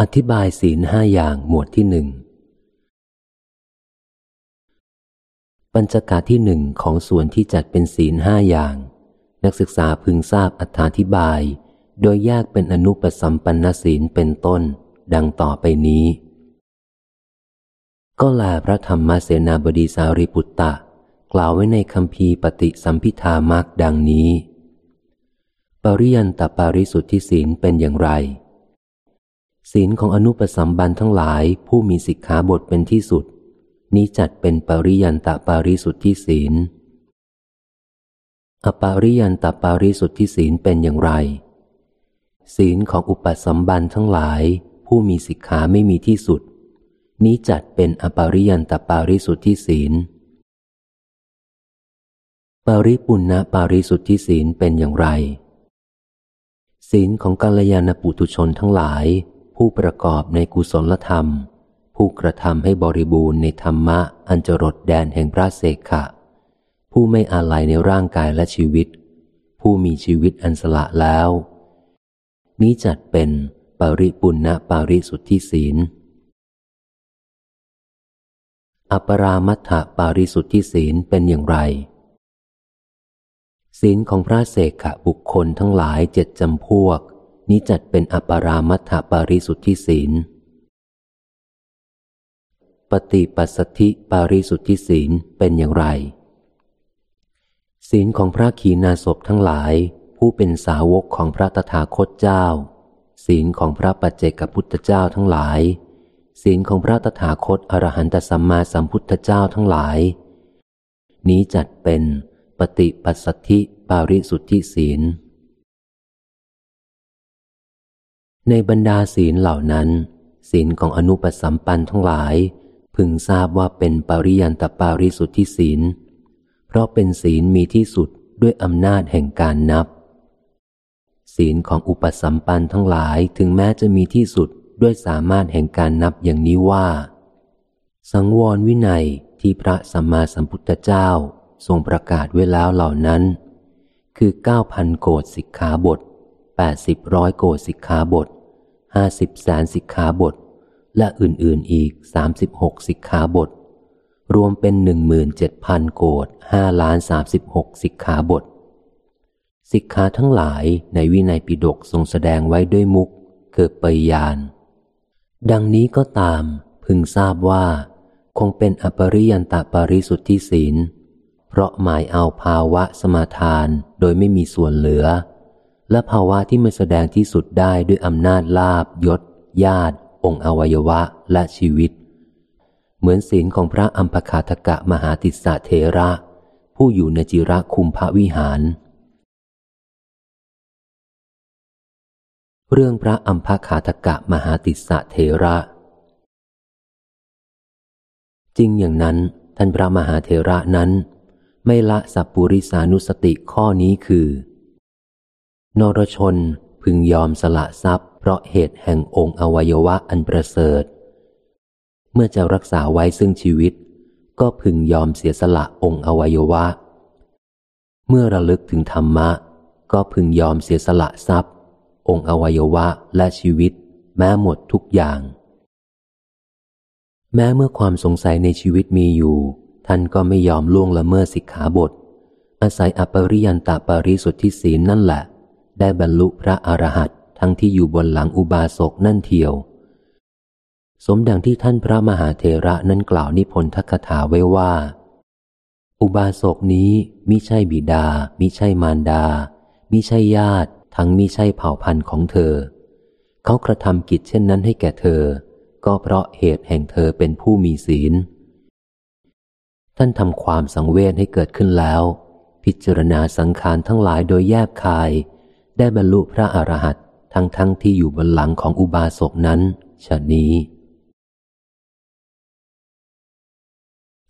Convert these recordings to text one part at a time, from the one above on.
อธิบายศีลห้าอย่างหมวดที่หนึ่งปัญจกาที่หนึ่งของส่วนที่จัดเป็นศีลห้าอย่าง นักศึกษาพึงทราบอธิบาย โดยแยกเป็นอนุปสัมปันนศีลเป็นต้น ดังต่อไปนี้ ก็ลาพระธรรมเสนาบดีสารีปุตตะ กล่าวไว้ในคำพีปฏิสัมพิธามักดังนี้ ปริยันตปาริสุทธิศีลเป็นอย่างไร ศีลของอนุปสัมบันทั้งหลายผู้มีสิกขาบทเป็นที่สุด นี้จัดเป็นปริยันตปาริสุทธิศีล อปาริยันตปาริสุทธิศีลเป็นอย่างไร ศีลของอุปสัมบันทั้งหลายผู้มีสิกขาไม่มีที่สุด นี้จัดเป็นอปาริยันตปาริสุทธิศีล ปาริปุณณปาริสุทธิศีลเป็นอย่างไร ศีลของกัลยาณปุถุชนทั้งหลาย ผู้ประกอบในกุศลธรรม ผู้กระทำให้บริบูรณ์ในธรรมะอันจรดแดนแห่งพระเสกขะ ผู้ไม่อาลัยในร่างกายและชีวิต ผู้มีชีวิตอันสละแล้ว นี้จัดเป็นปริปุณณปาริสุทธิศีล อปรามัตถปาริสุทธิศีลเป็นอย่างไร ศีลของพระเสกขะบุคคลทั้งหลายเจ็ดจำพวก นี้จัดเป็นอปรามัตถปาริสุทธิศีล ปฏิปัสสธิปาริสุทธิศีลเป็นอย่างไร ศีลของพระขีณาสพทั้งหลาย ผู้เป็นสาวกของพระตถาคตเจ้า ศีลของพระปัจเจกพุทธเจ้าทั้งหลาย ศีลของพระตถาคตอรหันตสัมมาสัมพุทธเจ้าทั้งหลาย นี้จัดเป็นปฏิปัสสธิปาริสุทธิศีล ในบรรดาศีลเหล่านั้น ศีลของอนุปสัมปันทั้งหลาย พึงทราบว่าเป็นปริยันตปาริสุทธิศีล เพราะเป็นศีลมีที่สุดด้วยอำนาจแห่งการนับ ศีลของอุปสัมปันทั้งหลายถึงแม้จะมีที่สุดด้วยสามารถแห่งการนับอย่างนี้ว่า สังวรวินัยที่พระสัมมาสัมพุทธเจ้าทรงประกาศไว้แล้วเหล่านั้น คือเก้าพันโกดสิกขาบทแปดสิบร้อยโกดสิกขาบท ห้าสิบแสนสิกขาบท และอื่นๆอีกสามสิบหกสิกขาบท รวมเป็นหนึ่งหมื่นเจ็ดพันโกดห้าล้านสามสิบหกสิกขาบท สิกขาทั้งหลายในวินัยปิฎกทรงแสดงไว้ด้วยมุกเกิดปยาน ดังนี้ก็ตาม พึงทราบว่า คงเป็นอปริยันตปาริสุทธิศีล เพราะหมายเอาภาวะสมาทานโดยไม่มีส่วนเหลือ และภาวะที่ไม่แสดงที่สุดได้ด้วยอำนาจลาบยศ ญาติ องค์อวัยวะและชีวิต เหมือนศีลของพระอัมพคาทกะมหาติสะเทระ ผู้อยู่ในจิระคุมพระวิหาร เรื่องพระอัมพคาทกะมหาติสะเทระ จริงอย่างนั้นท่านพระมหาเทระนั้น ไม่ละสัพปุริสานุสติข้อนี้คือ นรชนพึงยอมสละทรัพย์ เพราะเหตุแห่งองค์อวัยวะอันประเสริฐ เมื่อจะรักษาไว้ซึ่งชีวิต ก็พึงยอมเสียสละองค์อวัยวะ เมื่อระลึกถึงธรรมะ ก็พึงยอมเสียสละทรัพย์ องค์อวัยวะและชีวิต แม้หมดทุกอย่าง แม้เมื่อความสงสัยในชีวิตมีอยู่ ท่านก็ไม่ยอมล่วงละเมิดสิกขาบทอาศัยอปริยันตาปริสุทธิศีลนั่นแหละ ได้บรรลุพระอรหันต์ทั้งที่อยู่บนหลังอุบาสกนั่นเทียว สมดังที่ท่านพระมหาเทระนั้นกล่าวนิพนธคถาไว้ว่า อุบาสกนี้มิใช่บิดา มิใช่มารดา มิใช่ญาติ ทั้งมิใช่เผ่าพันธุ์ของเธอ เขากระทำกิจเช่นนั้นให้แก่เธอ ก็เพราะเหตุแห่งเธอเป็นผู้มีศีล ท่านทำความสังเวชให้เกิดขึ้นแล้วพิจารณาสังขารทั้งหลายโดยแยบคาย ได้บรรลุพระอรหันต์ทั้งทั้งที่อยู่บนหลังของอุบาสกนั้นชะนี้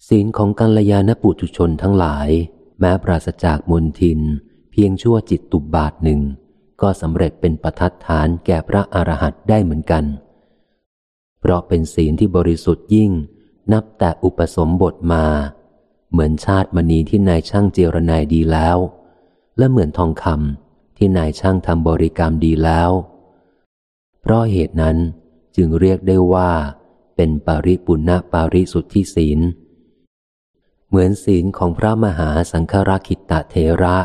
ศีลของกัลยาณปุถุชนทั้งหลาย แม้ปราศจากมนทิน เพียงชั่วจิตตุบบาทหนึ่ง ก็สำเร็จเป็นประทัดฐานแก่พระอรหันต์ได้เหมือนกัน เพราะเป็นศีลที่บริสุทธิ์ยิ่ง นับแต่อุปสมบทมา เหมือนชาติมณีที่นายช่างเจรนายดีแล้ว และเหมือนทองคำ ที่นายช่างทำบริกรรมดีแล้ว เพราะเหตุนั้นจึงเรียกได้ว่า เป็นปริปุณณปาริสุทธิศีล เหมือนศีลของพระมหาสังฆราคิตะเทระ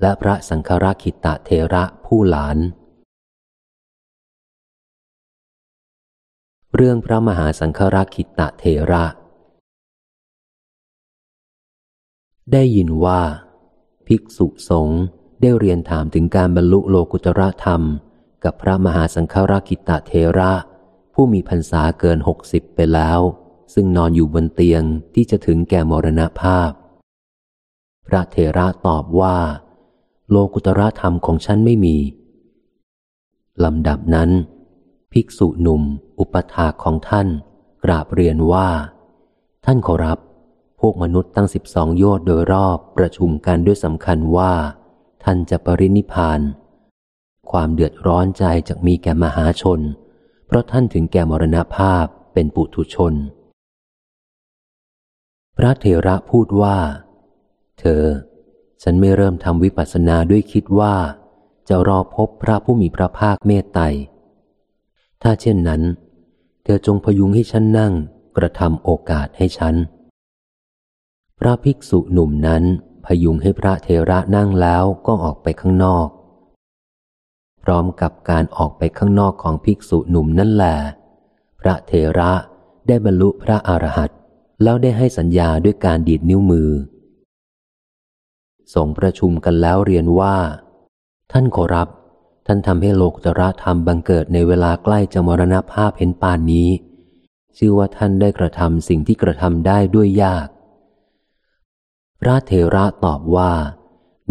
และพระสังฆราคิตะเทระผู้หลาน เรื่องพระมหาสังฆราคิตะเทระได้ยินว่า ภิกษุสงฆ์ ได้เรียนถามถึงการบรรลุโลกุตระธรรม กับพระมหาสังฆราคิตะเทระ ผู้มีพรรษาเกินหกสิบไปแล้ว ซึ่งนอนอยู่บนเตียงที่จะถึงแก่มรณภาพ พระเทระตอบว่า โลกุตระธรรมของฉันไม่มีลำดับนั้น ภิกษุหนุ่ม อุปถาของท่าน กราบเรียนว่า ท่านขอรับ พวกมนุษย์ตั้งสิบสองโยชน์โดยรอบประชุมกันด้วยสำคัญว่า ท่านจะปรินิพานความเดือดร้อนใจจะมีแก่มหาชน เพราะท่านถึงแก่มรณภาพเป็นปุถุชน พระเทระพูดว่า เธอ ฉันไม่เริ่มทำวิปัสสนาด้วยคิดว่า จะรอพบพระผู้มีพระภาคเมตไตรถ้าเช่นนั้น เธอจงพยุงให้ฉันนั่งกระทำโอกาสให้ฉัน พระภิกษุหนุ่มนั้น พยุงให้พระเทระนั่งแล้วก็ออกไปข้างนอก พร้อมกับการออกไปข้างนอกของภิกษุหนุ่มนั่นแหละพระเทระได้บรรลุพระอรหันต์แล้วได้ให้สัญญาด้วยการดีดนิ้วมือสงประชุมกันแล้วเรียนว่า ท่านขอรับ ท่านทำให้โลกจระธรรมบังเกิดในเวลาใกล้จะมรณภาพเห็นปานนี้ ชื่อว่าท่านได้กระทำสิ่งที่กระทำได้ด้วยยาก พระเทระตอบว่า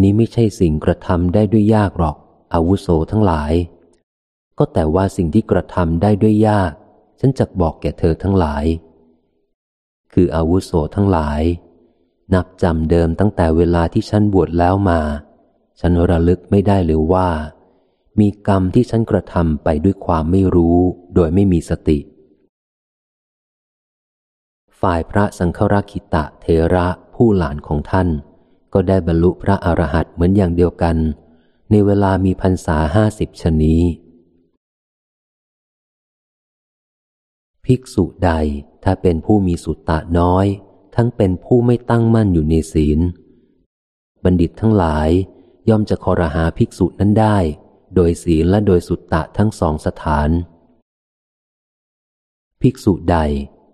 นี้ไม่ใช่สิ่งกระทำได้ด้วยยากหรอก อาวุโสทั้งหลาย ก็แต่ว่าสิ่งที่กระทำได้ด้วยยาก ฉันจะบอกแก่เธอทั้งหลาย คืออาวุโสทั้งหลาย นับจำเดิมตั้งแต่เวลาที่ฉันบวชแล้วมา ฉันระลึกไม่ได้หรือว่า มีกรรมที่ฉันกระทำไปด้วยความไม่รู้โดยไม่มีสติ ฝ่ายพระสังฆราคิตะเทระ ผู้หลานของท่าน ก็ได้บรรลุพระอรหันต์เหมือนอย่างเดียวกัน ในเวลามีพรรษาห้าสิบชนี้ ภิกษุใดถ้าเป็นผู้มีสุตตะน้อย ทั้งเป็นผู้ไม่ตั้งมั่นอยู่ในศีล บัณฑิตทั้งหลายย่อมจะคอรหาภิกษุนั้นได้ โดยศีลและโดยสุตตะทั้งสองสถาน ภิกษุใด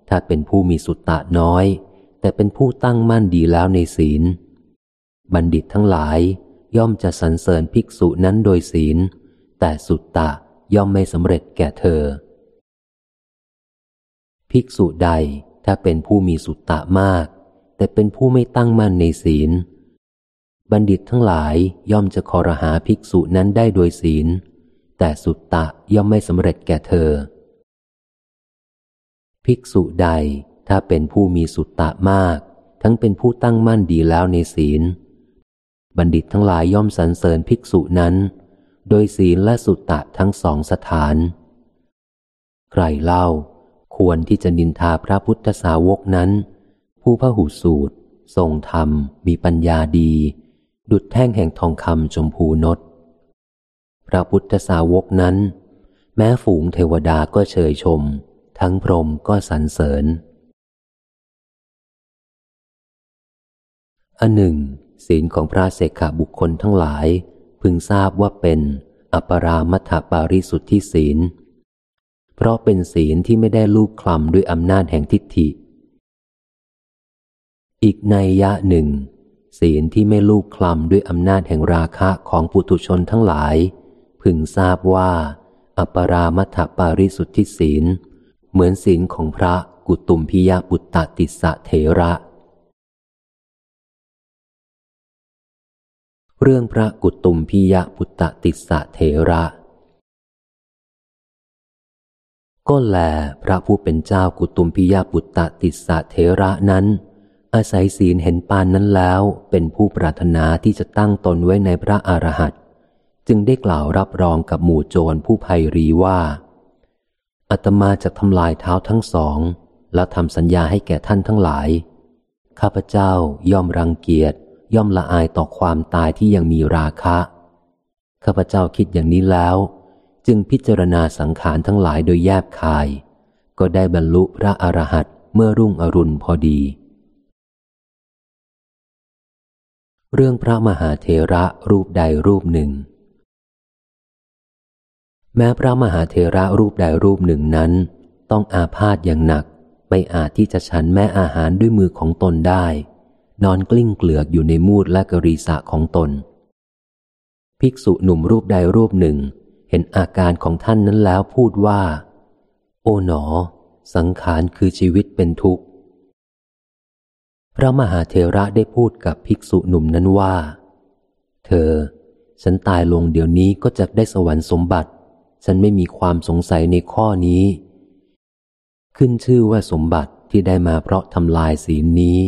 ถ้าเป็นผู้มีสุตตะน้อย แต่เป็นผู้ตั้งมั่นดีแล้วในศีล บัณฑิตทั้งหลายย่อมจะสรรเสริญภิกษุนั้นโดยศีล แต่สุตตะย่อมไม่สำเร็จแก่เธอ ภิกษุใดถ้าเป็นผู้มีสุตตะมาก แต่เป็นผู้ไม่ตั้งมั่นในศีล บัณฑิตทั้งหลายย่อมจะคอรหาภิกษุนั้นได้โดยศีล แต่สุตตะย่อมไม่สำเร็จแก่เธอ ภิกษุใด ถ้าเป็นผู้มีสุตตะมาก ทั้งเป็นผู้ตั้งมั่นดีแล้วในศีล บัณฑิตทั้งหลายย่อมสรรเสริญภิกษุนั้น โดยศีลและสุตตะทั้งสองสถาน ใครเล่า ควรที่จะนินทาพระพุทธสาวกนั้น ผู้พระหูสูตร ทรงธรรม มีปัญญาดี ดุดแท่งแห่งทองคำชมพูนดพระพุทธสาวกนั้น แม้ฝูงเทวดาก็เชยชม ทั้งพรหมก็สรรเสริญ อันหนึ่ง ศีลของพระเสกขาบุคคลทั้งหลาย พึงทราบว่าเป็น อปรามัทปาริสุทธิศีล เพราะเป็นศีลที่ไม่ได้ลูกคลำด้วยอำนาจแห่งทิฏฐิ อีกในยะหนึ่ง ศีลที่ไม่ลูกคลำด้วยอำนาจแห่งราคะของปุถุชนทั้งหลาย พึงทราบว่า อปรามัทปาริสุทธิศีล เหมือนศีลของพระกุตุมพิยาบุตตติสะเถระ เรื่องพระกุตุมพิยะพุตตติสะเถระ ก็แลพระผู้เป็นเจ้ากุตุมพิยะปุตตติสะเถระนั้น อาศัยศีลเห็นปานนั้นแล้ว เป็นผู้ปรารถนาที่จะตั้งตนไว้ในพระอรหันต์จึงได้กล่าวรับรองกับหมู่โจรผู้ภัยรีว่าอาตมาจะทำลายเท้าทั้งสอง และทำสัญญาให้แก่ท่านทั้งหลาย ข้าพเจ้าย่อมรังเกียจ ย่อมละอายต่อความตายที่ยังมีราคะ ข้าพเจ้าคิดอย่างนี้แล้ว จึงพิจารณาสังขารทั้งหลายโดยแยบคาย ก็ได้บรรลุพระอรหันต์เมื่อรุ่งอรุณพอดี เรื่องพระมหาเทระรูปใดรูปหนึ่ง แม้พระมหาเทระรูปใดรูปหนึ่งนั้น ต้องอาพาธอย่างหนักไม่อาจที่จะฉันแม่อาหารด้วยมือของตนได้ นอนกลิ้งเกลือกอยู่ในมูดและกรีสะของตน ภิกษุหนุ่มรูปใดรูปหนึ่ง เห็นอาการของท่านนั้นแล้วพูดว่า โอ๋หนอ สังขารคือชีวิตเป็นทุกข์ พระมหาเทระได้พูดกับภิกษุหนุ่มนั้นว่า เธอ ฉันตายลงเดี๋ยวนี้ก็จะได้สวรรค์สมบัติ ฉันไม่มีความสงสัยในข้อนี้ ขึ้นชื่อว่าสมบัติที่ได้มาเพราะทำลายศีลนี้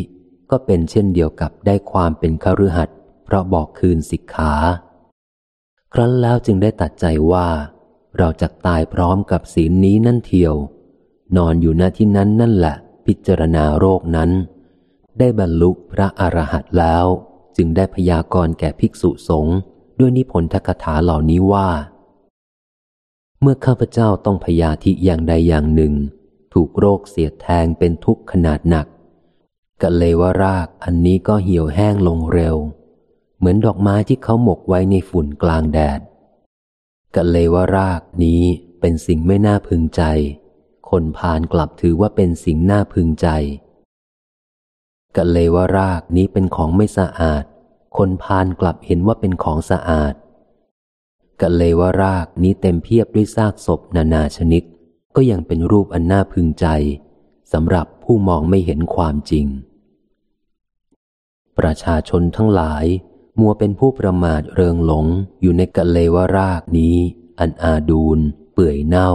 ก็เป็นเช่นเดียวกับได้ความเป็นคฤหัสถ์เพราะบอกคืนสิกขา ครั้นแล้วจึงได้ตัดใจว่า เราจะตายพร้อมกับศีลนี้นั่นเทียว นอนอยู่ณที่นั้นนั่นแหละ พิจารณาโรคนั้น ได้บรรลุพระอรหันต์แล้ว จึงได้พยากรณ์แก่ภิกษุสงฆ์ด้วยนิพนธกถาเหล่านี้ว่า เมื่อข้าพเจ้าต้องพยาธิอย่างใดอย่างหนึ่ง ถูกโรคเสียดแทงเป็นทุกข์ขนาดหนัก กะเลวรากอันนี้ก็เหี่ยวแห้งลงเร็ว เหมือนดอกไม้ที่เขาหมกไว้ในฝุ่นกลางแดดกะเลวรากนี้เป็นสิ่งไม่น่าพึงใจ คนพานกลับถือว่าเป็นสิ่งน่าพึงใจกะเลวรากนี้เป็นของไม่สะอาด คนพานกลับเห็นว่าเป็นของสะอาดกะเลวรากนี้เต็มเพียบด้วยซากศพนานาชนิด ก็ยังเป็นรูปอันน่าพึงใจสำหรับผู้มองไม่เห็นความจริง ประชาชนทั้งหลาย มัวเป็นผู้ประมาทเริงหลงอยู่ในกะเลวรากนี้ อันอาดูลเปื่อยเน่า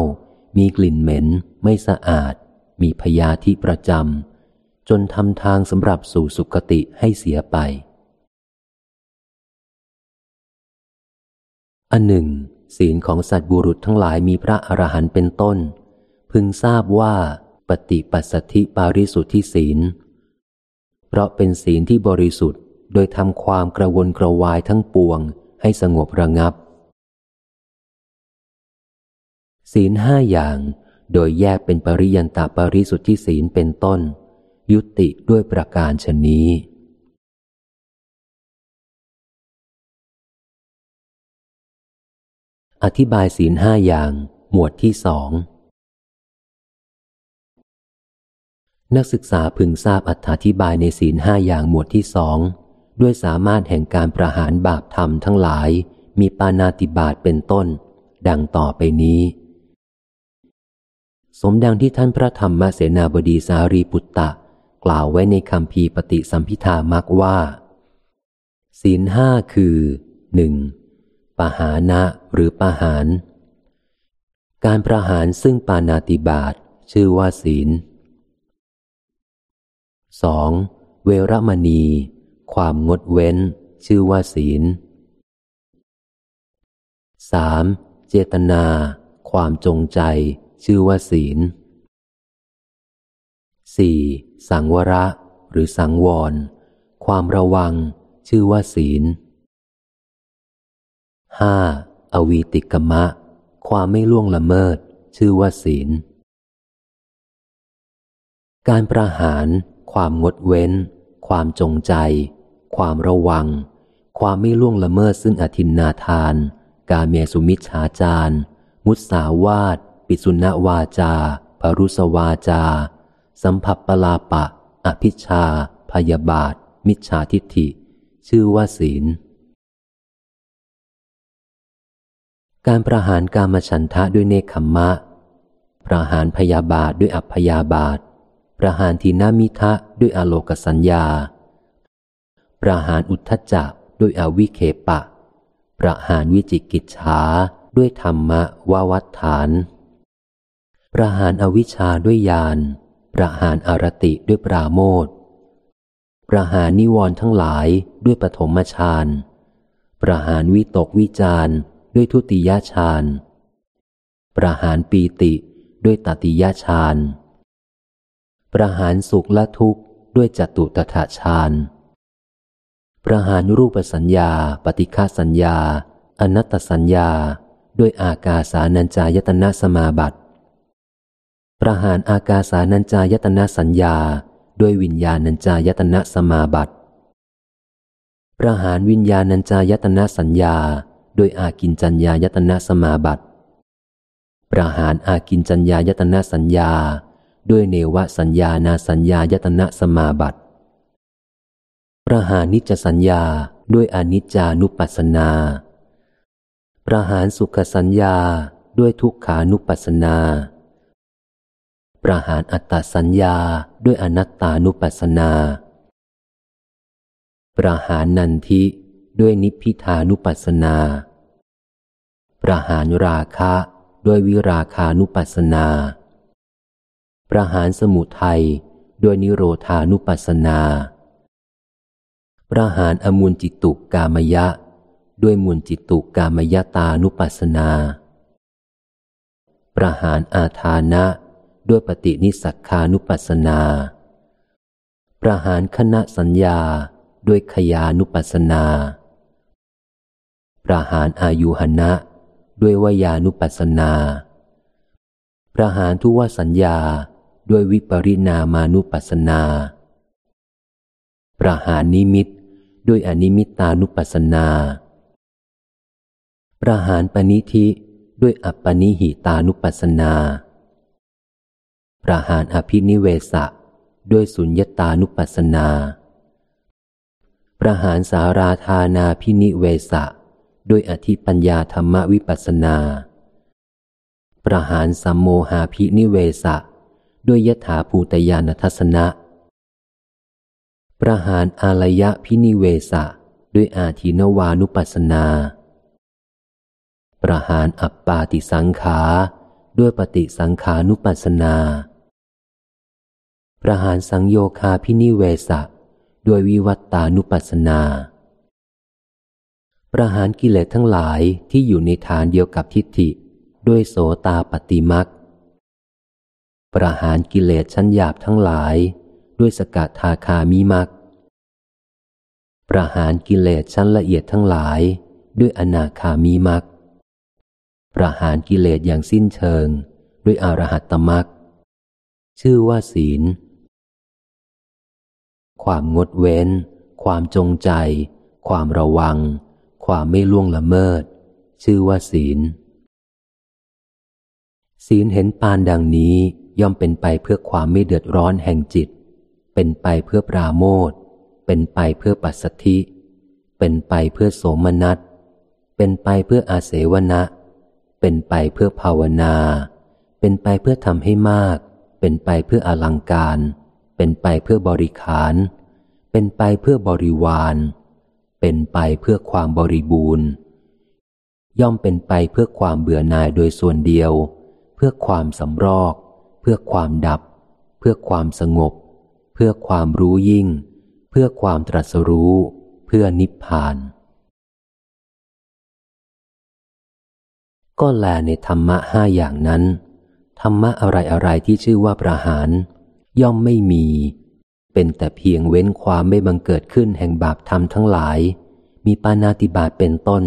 มีกลิ่นเหม็น ไม่สะอาด มีพยาธิประจำจนทำทางสำหรับสู่สุคติให้เสียไป อันหนึ่ง ศีลของสัตว์บุรุษทั้งหลายมีพระอรหันต์เป็นต้น พึงทราบว่าปฏิปัสสธิปาริสุทธิศีล เพราะเป็นศีลที่บริสุทธิ์ โดยทำความกระวนกระวายทั้งปวงให้สงบระงับ ศีลห้าอย่าง โดยแยกเป็นปริยันตาปริสุทธิศีลเป็นต้น ยุติด้วยประการชนนี้อธิบายศีลห้าอย่าง หมวดที่สอง นักศึกษาพึงทราบอธิบายในศีลห้าอย่างหมวดที่สองด้วยสามารถแห่งการประหารบาปธรรมทั้งหลาย มีปานาติบาตเป็นต้น ดังต่อไปนี้ สมดังที่ท่านพระธรรมเสนาบดีสารีปุตตะ กล่าวไว้ในคำพีปฏิสัมพิธามักว่า ศีลห้าคือหนึ่งปหานะหรือปหารการประหารซึ่งปานาติบาตชื่อว่าศีล สองเวรมณี ความงดเว้น ชื่อว่าศีลสามเจตนา ความจงใจ ชื่อว่าศีลสี่สังวระ หรือสังวร ความระวัง ชื่อว่าศีลห้าอวีติกมะ ความไม่ล่วงละเมิด ชื่อว่าศีล การประหาร ความงดเว้น ความจงใจ ความระวัง ความไม่ล่วงละเมิดซึ่งอธินนาทาน กาเมสุมิชฌาจารมุสาวาตปิสุณวาจาปรุสวาจา สัมผัสปลาปะ อภิชา พยาบาท มิจฉาทิฏฐิ ชื่อว่าศีล การประหารกามฉันทะด้วยเนคขมมะ ประหารพยาบาทด้วยอัพยาบาท ประหารทีนามิทะด้วยอโลกสัญญา ประหารอุทธจักด้วยอวิเคปะ ประหารวิจิกิจฉาด้วยธรรมะวาวัฏฐาน ประหารอวิชชาด้วยญาณ ประหารอารติด้วยปราโมทประหารนิวรณ์ทั้งหลายด้วยปฐมฌาน ประหารวิตกวิจารด้วยทุติยฌาน ประหารปีติด้วยตติยฌาน ประหารสุขและทุกข์ด้วยจตุตถาฌานประหารรูปสัญญา ปฏิฆาสัญญา อนัตตสัญญา ด้วยอากาสานัญจายตนะสมาบัติ ประหารอากาสานัญจายตนะสัญญา ด้วยวิญญาณัญจายตนะสมาบัติ ประหารวิญญาณัญจายตนะสัญญา ด้วยอากินจัญญายตนะสมาบัติ ประหารอากินจัญญายตนะสัญญา ด้วยเนวสัญญานาสัญญายตนะสมาบัติ ประหานิจสัญญาด้วยอนิจจานุปัสสนา ประหารสุขสัญญาด้วยทุกขานุปัสสนา ประหารอัตตสัญญาด้วยอนัตตานุปัสสนา ประหารนันทิด้วยนิพพิทานุปัสสนา ประหารราคะด้วยวิราคานุปัสสนา ประหารสมุทัยด้วยนิโรธานุปัสสนา ประหารอมูลจิตตุกามยะ ด้วยมูลจิตตุกามยตานุปัสนา ประหารอาทานะ ด้วยปฏินิสักคานุปัสนา ประหารคณะสัญญาด้วยขยานุปัสนา ประหารอายุหนะ ด้วยวายานุปัสนา ประหารทุวสัญญา ด้วยวิปริณามานุปัสนา ประหารนิมิตด้วยอนิมิตานุปัสนา ประหารปณิธิด้วยอัปปนิหิตานุปัสนา ประหารอภินิเวสะด้วยสุญญตานุปัสนา ประหารสาราธานาพินิเวสะด้วยอธิปัญญาธรรมวิปัสนา ประหารสัมโมหาพินิเวสะ ด้วยยถาภูตยานทัศนะ ประหารอารยะพินิเวสะด้วยอาทินวานุปัสนา ประหารอัปปาติสังขาด้วยปฏิสังขานุปัสนา ประหารสังโยคาพินิเวสะด้วยวิวัตตานุปัสนา ประหารกิเลสทั้งหลายที่อยู่ในฐานเดียวกับทิฏฐิ ด้วยโสตาปฏิมัก ประหารกิเลสชั้นหยาบทั้งหลาย ด้วยสกัดทาคามีมักประหารกิเลสชั้นละเอียดทั้งหลาย ด้วยอนาคามีมักประหารกิเลสอย่างสิ้นเชิง ด้วยอรหัตตมักชื่อว่าศีล ความงดเว้น ความจงใจ ความระวัง ความไม่ล่วงละเมิด ชื่อว่าศีล ศีลเห็นปานดังนี้ ย่อมเป็นไปเพื่อความไม่เดือดร้อนแห่งจิต เป็นไปเพื่อปราโมทเป็นไปเพื่อปัสสธิ เป็นไปเพื่อโสมนัส เป็นไปเพื่ออาเสวนะ เป็นไปเพื่อภาวนา เป็นไปเพื่อทำให้มาก เป็นไปเพื่ออลังการ เป็นไปเพื่อบริขาร เป็นไปเพื่อบริวาร เป็นไปเพื่อความบริบูรณ์ ย่อมเป็นไปเพื่อความเบื่อหน่ายโดยส่วนเดียว เพื่อความสำรอก เพื่อความดับ เพื่อความสงบ เพื่อความรู้ยิ่ง เพื่อความตรัสรู้ เพื่อนิพพาน ก็แลในธรรมะห้าอย่างนั้น ธรรมะอะไรอะไรที่ชื่อว่าประหาร ย่อมไม่มี เป็นแต่เพียงเว้นความไม่บังเกิดขึ้นแห่งบาปธรรมทั้งหลาย มีปานาติบาตเป็นต้น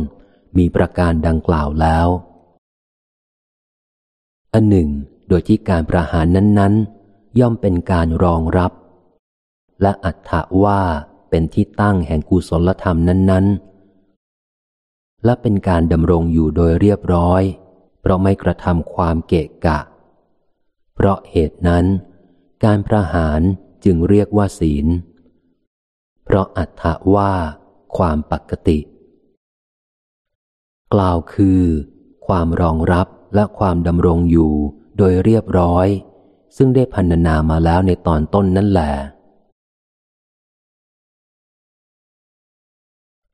มีประการดังกล่าวแล้วอันหนึ่ง โดยที่การประหารนั้นๆ ย่อมเป็นการรองรับ และอัตถะว่าเป็นที่ตั้งแห่งกุศลธรรมนั้นๆ และเป็นการดำรงอยู่โดยเรียบร้อย เพราะไม่กระทำความเกะกะ เพราะเหตุนั้น การประหารจึงเรียกว่าศีล เพราะอัตถะว่าความปกติ กล่าวคือ ความรองรับและความดำรงอยู่ โดยเรียบร้อย ซึ่งได้พันนามาแล้วในตอนต้นนั่นแหละ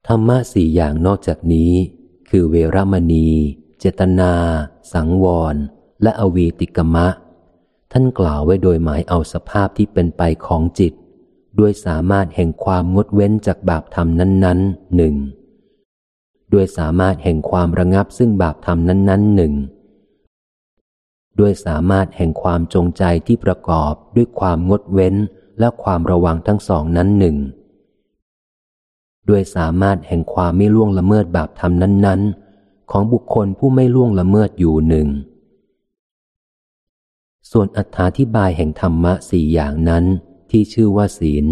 ธรรมะสี่อย่างนอกจากนี้ คือเวรมณี เจตนา สังวร และอวีติกมะ ท่านกล่าวไว้โดยหมายเอาสภาพที่เป็นไปของจิต ด้วยสามารถแห่งความงดเว้นจากบาปธรรมนั้นๆหนึ่งด้วยสามารถแห่งความระงับซึ่งบาปธรรมนั้นๆหนึ่ง ด้วยสามารถแห่งความจงใจที่ประกอบด้วยความงดเว้นและความระวังทั้งสองนั้นหนึ่ง ด้วยสามารถแห่งความไม่ล่วงละเมิดบาปธรรมนั้นๆ ของบุคคลผู้ไม่ล่วงละเมิดอยู่หนึ่ง ส่วนอธิบายแห่งธรรมะสี่อย่างนั้นที่ชื่อว่าศีล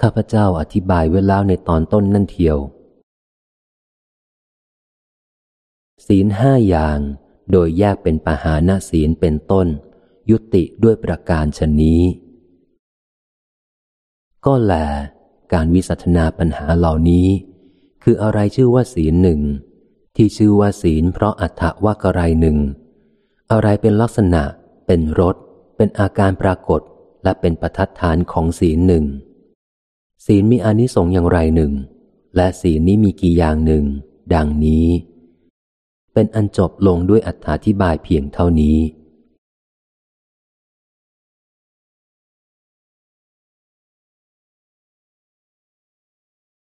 ข้าพเจ้าอธิบายไว้แล้วในตอนต้นนั่นเทียว ศีลห้าอย่าง โดยแยกเป็นปหาณศีลเป็นต้น ยุติด้วยประการชนนี้ ก็แล การวิสัชนาปัญหาเหล่านี้ คืออะไรชื่อว่าศีลหนึ่ง ที่ชื่อว่าศีลเพราะอัฏฐว่ากไรหนึ่ง อะไรเป็นลักษณะ เป็นรสเป็นอาการปรากฏและเป็นประทัดฐานของศีลหนึ่ง ศีลมีอนิสงส์อย่างไรหนึ่ง และศีลนี้มีกี่อย่างหนึ่ง ดังนี้ เป็นอันจบลงด้วยอธิบายเพียงเท่านี้